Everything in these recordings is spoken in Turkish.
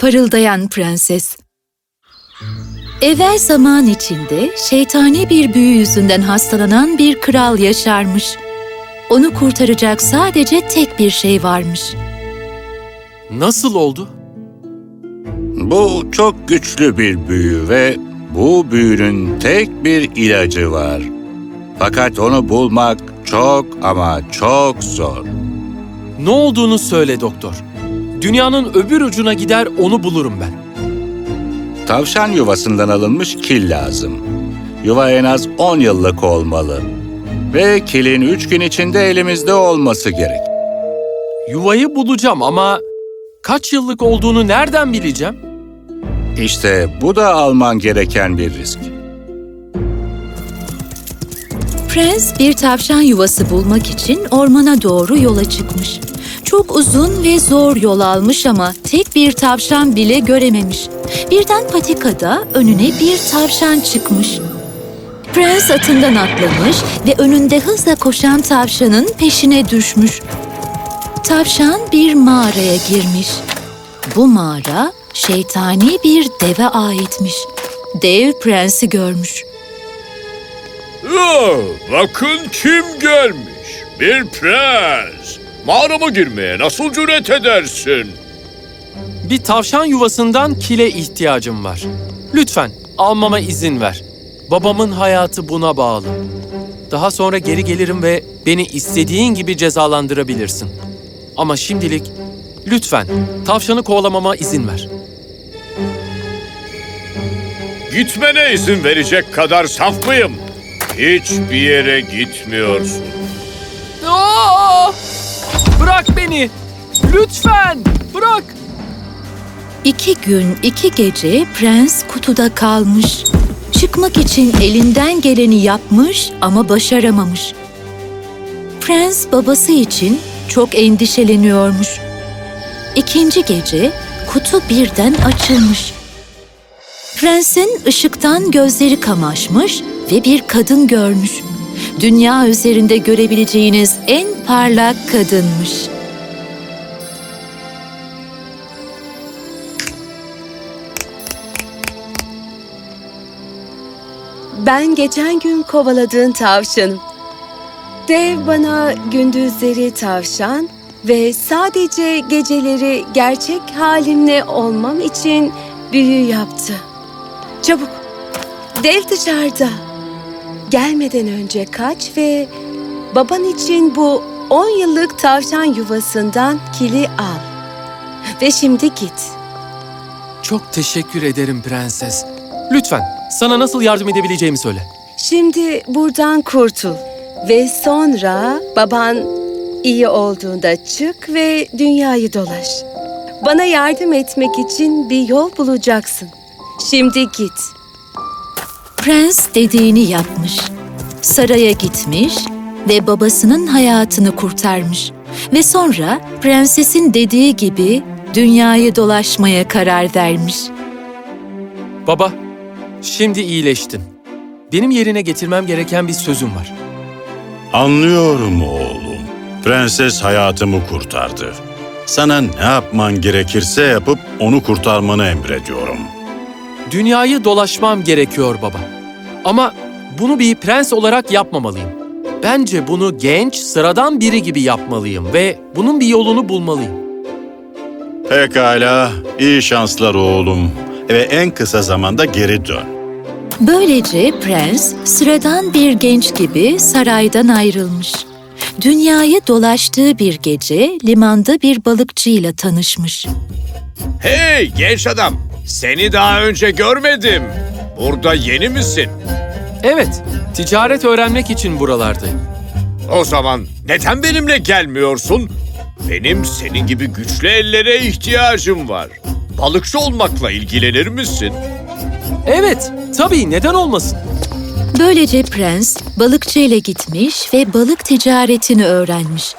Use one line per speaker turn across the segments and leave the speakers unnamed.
Parıldayan Prenses Evvel zaman içinde şeytani bir büyü yüzünden hastalanan bir kral yaşarmış. Onu kurtaracak sadece tek bir şey varmış.
Nasıl oldu?
Bu çok güçlü bir büyü ve bu büyünün tek bir ilacı var. Fakat onu bulmak çok ama çok zor.
Ne olduğunu söyle doktor. Dünyanın öbür ucuna gider onu bulurum ben.
Tavşan yuvasından alınmış kil lazım. Yuva en az 10 yıllık olmalı. Ve kilin 3 gün içinde elimizde olması gerek.
Yuvayı bulacağım ama kaç yıllık olduğunu nereden bileceğim?
İşte bu da alman gereken bir risk.
Prens bir tavşan yuvası bulmak için ormana doğru yola çıkmış. Çok uzun ve zor yol almış ama tek bir tavşan bile görememiş. Birden patikada önüne bir tavşan çıkmış. Prens atından atlamış ve önünde hızla koşan tavşanın peşine düşmüş. Tavşan bir mağaraya girmiş. Bu mağara şeytani bir deve aitmiş. Dev prensi görmüş.
Aa, bakın kim gelmiş. Bir prens. Mağarama girmeye nasıl cüret edersin?
Bir tavşan yuvasından kile ihtiyacım var. Lütfen almama izin ver. Babamın hayatı buna bağlı. Daha sonra geri gelirim ve beni istediğin gibi cezalandırabilirsin. Ama şimdilik lütfen tavşanı kovalamama izin ver.
Gitmene izin verecek kadar saf mıyım? Hiçbir yere gitmiyorsun.
Bırak beni! Lütfen! Bırak!
İki gün, iki gece prens kutuda kalmış. Çıkmak için elinden geleni yapmış ama başaramamış. Prens babası için çok endişeleniyormuş. İkinci gece kutu birden açılmış. Prensin ışıktan gözleri kamaşmış ve bir kadın görmüş. Dünya üzerinde görebileceğiniz en parlak kadınmış.
Ben geçen gün kovaladığın tavşanım. Dev bana gündüzleri tavşan ve sadece geceleri gerçek halimle olmam için büyü yaptı. Çabuk, dev dışarıda. Gelmeden önce kaç ve baban için bu 10 yıllık tavşan yuvasından kili al. Ve şimdi git.
Çok teşekkür ederim prenses. Lütfen sana nasıl yardım edebileceğimi söyle.
Şimdi buradan kurtul ve sonra baban iyi olduğunda çık ve dünyayı dolaş. Bana yardım etmek için bir yol bulacaksın. Şimdi git.
Prens dediğini yapmış. Saraya gitmiş ve babasının hayatını kurtarmış. Ve sonra prensesin dediği gibi dünyayı dolaşmaya karar vermiş.
Baba, şimdi iyileştin. Benim yerine getirmem gereken bir sözüm var.
Anlıyorum oğlum. Prenses hayatımı kurtardı. Sana ne yapman gerekirse yapıp onu kurtarmanı emrediyorum.
Dünyayı dolaşmam gerekiyor baba. Ama bunu bir prens olarak yapmamalıyım. Bence bunu genç, sıradan biri gibi yapmalıyım ve bunun bir yolunu bulmalıyım.
Pekala, iyi şanslar oğlum. Ve en kısa zamanda geri dön.
Böylece prens sıradan bir genç gibi saraydan ayrılmış. Dünyayı dolaştığı bir gece limanda bir balıkçıyla tanışmış.
Hey genç adam, seni daha önce görmedim. Burada yeni misin?
Evet, ticaret öğrenmek için buralardayım.
O zaman neden benimle gelmiyorsun? Benim senin gibi güçlü ellere ihtiyacım var. Balıkçı olmakla ilgilenir misin?
Evet, tabii neden olmasın?
Böylece prens balıkçıyla gitmiş ve balık ticaretini öğrenmiş.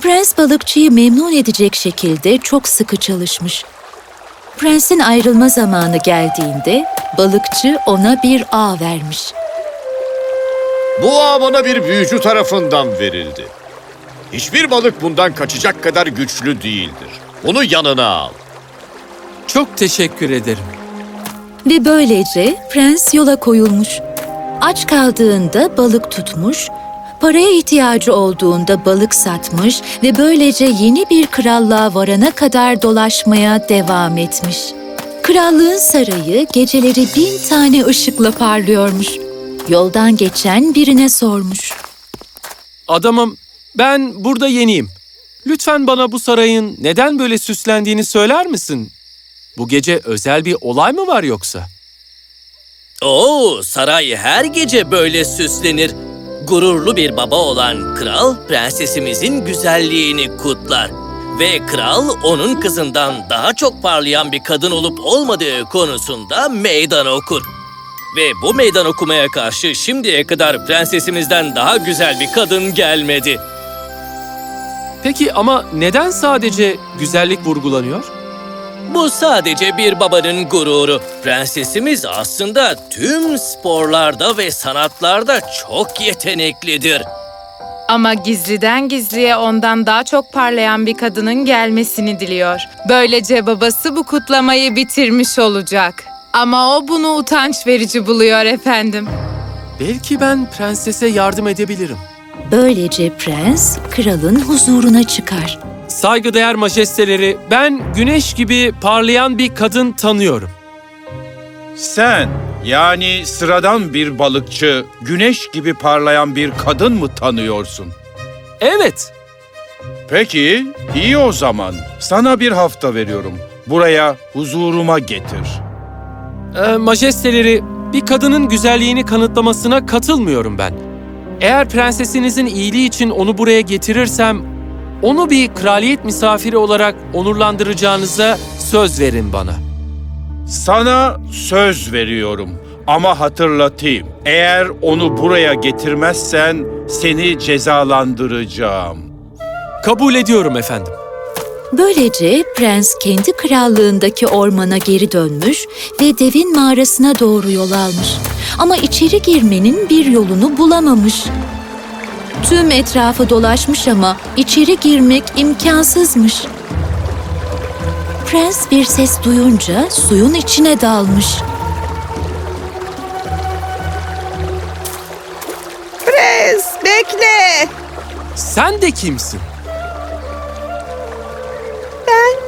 Prens balıkçıyı memnun edecek şekilde çok sıkı çalışmış. Prensin ayrılma zamanı geldiğinde balıkçı ona bir ağ vermiş.
Bu ağ bana bir büyücü tarafından verildi. Hiçbir balık bundan kaçacak kadar güçlü değildir. Bunu yanına al.
Çok teşekkür ederim.
Ve böylece prens yola koyulmuş. Aç kaldığında balık tutmuş, paraya ihtiyacı olduğunda balık satmış ve böylece yeni bir krallığa varana kadar dolaşmaya devam etmiş. Krallığın sarayı geceleri bin tane ışıkla parlıyormuş. Yoldan geçen birine sormuş.
Adamım, ben burada yeniyim. Lütfen bana bu sarayın neden böyle süslendiğini söyler misin? Bu gece özel bir olay mı var yoksa?
Oo, saray her gece böyle süslenir. Gururlu bir baba olan kral prensesimizin güzelliğini kutlar. Ve kral onun kızından daha çok parlayan bir kadın olup olmadığı konusunda meydan okur. Ve bu meydan okumaya karşı şimdiye kadar prensesimizden daha güzel bir kadın gelmedi.
Peki ama neden sadece güzellik vurgulanıyor?
Bu sadece bir babanın gururu. Prensesimiz aslında tüm sporlarda ve sanatlarda çok yeteneklidir.
Ama gizliden gizliye ondan daha çok parlayan bir kadının gelmesini diliyor. Böylece babası bu kutlamayı bitirmiş olacak. Ama o bunu utanç verici buluyor efendim.
Belki ben prensese yardım edebilirim.
Böylece prens kralın huzuruna çıkar.
Saygıdeğer majesteleri, ben güneş gibi parlayan bir kadın tanıyorum.
Sen yani sıradan bir balıkçı, güneş gibi parlayan bir kadın mı tanıyorsun?
Evet,
Peki, iyi o zaman. Sana bir hafta veriyorum. Buraya huzuruma getir.
e, majesteleri, bir kadının güzelliğini kanıtlamasına katılmıyorum ben. Eğer prensesinizin iyiliği için onu buraya getirirsem, onu bir kraliyet misafiri olarak onurlandıracağınıza söz verin bana.
Sana söz veriyorum. Ama hatırlatayım. Eğer onu buraya getirmezsen seni cezalandıracağım.
Kabul ediyorum efendim.
Böylece prens kendi krallığındaki ormana geri dönmüş ve devin mağarasına doğru yol almış. Ama içeri girmenin bir yolunu bulamamış. Tüm etrafı dolaşmış ama içeri girmek imkansızmış. Prens bir ses duyunca suyun içine dalmış.
Prens bekle.
Sen de kimsin?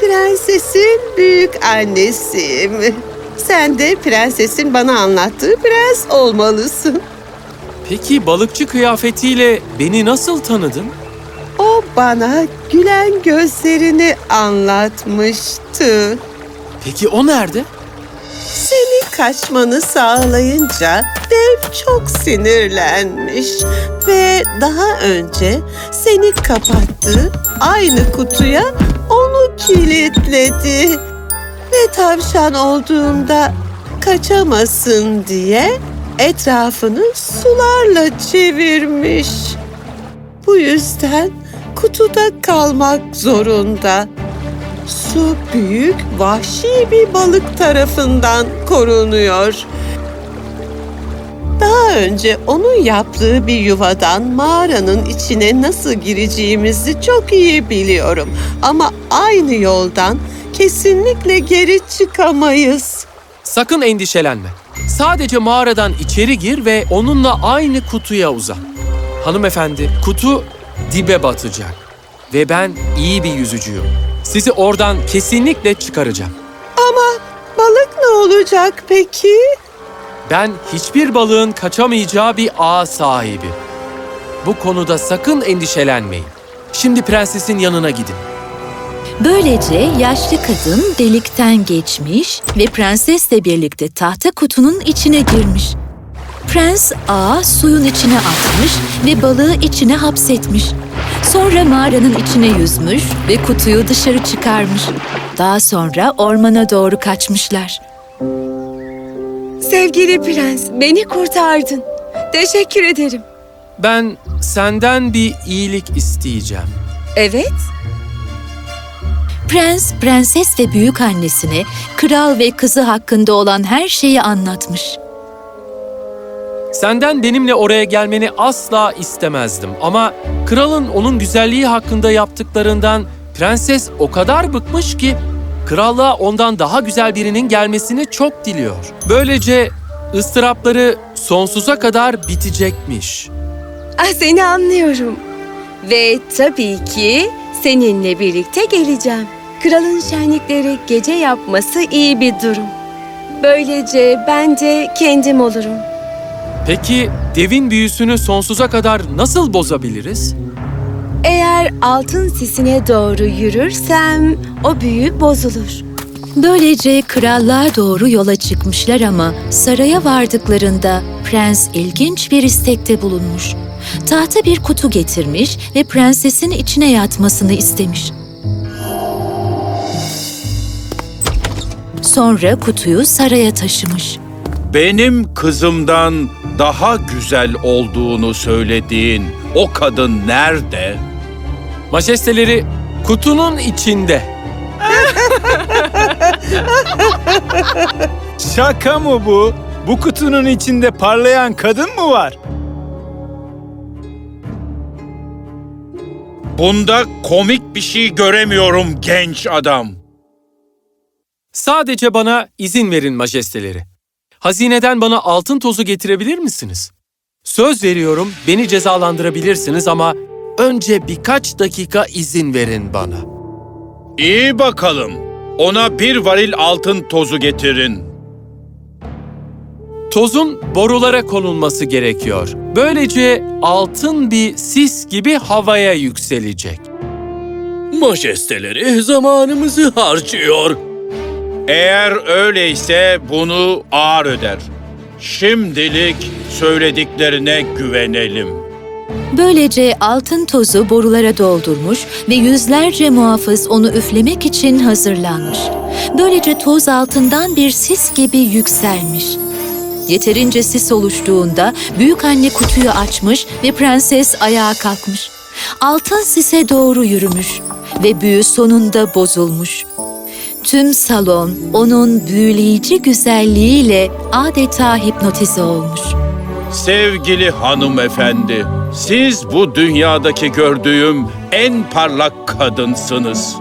Prensesin büyük annesiyim. Sen de prensesin bana anlattığı prens olmalısın.
Peki balıkçı kıyafetiyle beni nasıl tanıdın?
O bana gülen gözlerini anlatmıştı.
Peki o nerede?
Seni kaçmanı sağlayınca dev çok sinirlenmiş ve daha önce seni kapattı aynı kutuya onu kilitledi. Ve tavşan olduğunda kaçamasın diye etrafını sularla çevirmiş. Bu yüzden kutuda kalmak zorunda. Su büyük, vahşi bir balık tarafından korunuyor. Daha önce onun yaptığı bir yuvadan mağaranın içine nasıl gireceğimizi çok iyi biliyorum. Ama aynı yoldan kesinlikle geri çıkamayız.
Sakın endişelenme. Sadece mağaradan içeri gir ve onunla aynı kutuya uzan. Hanımefendi, kutu dibe batacak. Ve ben iyi bir yüzücüyüm. Sizi oradan kesinlikle çıkaracağım.
Ama balık ne olacak peki?
Ben hiçbir balığın kaçamayacağı bir ağ sahibi. Bu konuda sakın endişelenmeyin. Şimdi prensesin yanına gidin.
Böylece yaşlı kadın delikten geçmiş ve prensesle birlikte tahta kutunun içine girmiş. Prens ağa suyun içine atmış ve balığı içine hapsetmiş. Sonra mağaranın içine yüzmüş ve kutuyu dışarı çıkarmış. Daha sonra ormana doğru kaçmışlar.
Sevgili prens, beni kurtardın. Teşekkür ederim.
Ben senden bir iyilik isteyeceğim.
Evet,
Prens, prenses ve büyük annesine kral ve kızı hakkında olan her şeyi anlatmış.
Senden benimle oraya gelmeni asla istemezdim ama kralın onun güzelliği hakkında yaptıklarından prenses o kadar bıkmış ki krallığa ondan daha güzel birinin gelmesini çok diliyor. Böylece ıstırapları sonsuza kadar bitecekmiş.
Ah seni anlıyorum. Ve tabii ki seninle birlikte geleceğim. Kralın şenlikleri gece yapması iyi bir durum. Böylece ben de kendim olurum.
Peki devin büyüsünü sonsuza kadar nasıl bozabiliriz?
Eğer altın sisine doğru yürürsem o büyü bozulur.
Böylece krallığa doğru yola çıkmışlar ama saraya vardıklarında prens ilginç bir istekte bulunmuş. Tahta bir kutu getirmiş ve prensesin içine yatmasını istemiş. Sonra kutuyu saraya taşımış.
Benim kızımdan daha güzel olduğunu söylediğin o kadın nerede?
Majesteleri kutunun içinde.
Şaka mı bu? Bu kutunun içinde parlayan kadın mı var?
Bunda komik bir şey göremiyorum genç adam.
Sadece bana izin verin majesteleri. Hazineden bana altın tozu getirebilir misiniz? Söz veriyorum beni cezalandırabilirsiniz ama önce birkaç dakika izin verin bana.
İyi bakalım. Ona bir varil altın tozu getirin.
Tozun borulara konulması gerekiyor. Böylece altın bir sis gibi havaya yükselecek.
Majesteleri zamanımızı harcıyor.
Eğer öyleyse bunu ağır öder. Şimdilik söylediklerine güvenelim.
Böylece altın tozu borulara doldurmuş ve yüzlerce muhafız onu üflemek için hazırlanmış. Böylece toz altından bir sis gibi yükselmiş. Yeterince sis oluştuğunda büyük anne kutuyu açmış ve prenses ayağa kalkmış. Altın sise doğru yürümüş ve büyü sonunda bozulmuş. Tüm salon onun büyüleyici güzelliğiyle adeta hipnotize olmuş.
Sevgili hanımefendi, siz bu dünyadaki gördüğüm en parlak kadınsınız.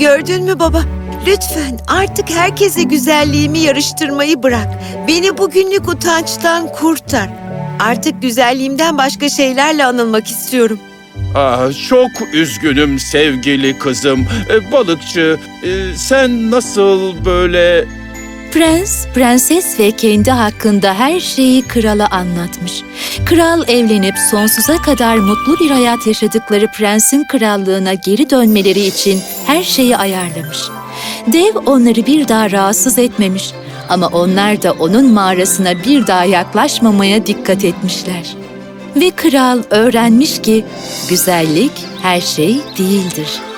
Gördün mü baba? Lütfen artık herkese güzelliğimi yarıştırmayı bırak. Beni bugünlük utançtan kurtar. Artık güzelliğimden başka şeylerle anılmak istiyorum.
Ah, çok üzgünüm sevgili kızım. E, balıkçı, e, sen nasıl böyle...
Prens, prenses ve kendi hakkında her şeyi krala anlatmış. Kral evlenip sonsuza kadar mutlu bir hayat yaşadıkları prensin krallığına geri dönmeleri için her şeyi ayarlamış. Dev onları bir daha rahatsız etmemiş ama onlar da onun mağarasına bir daha yaklaşmamaya dikkat etmişler. Ve kral öğrenmiş ki güzellik her şey değildir.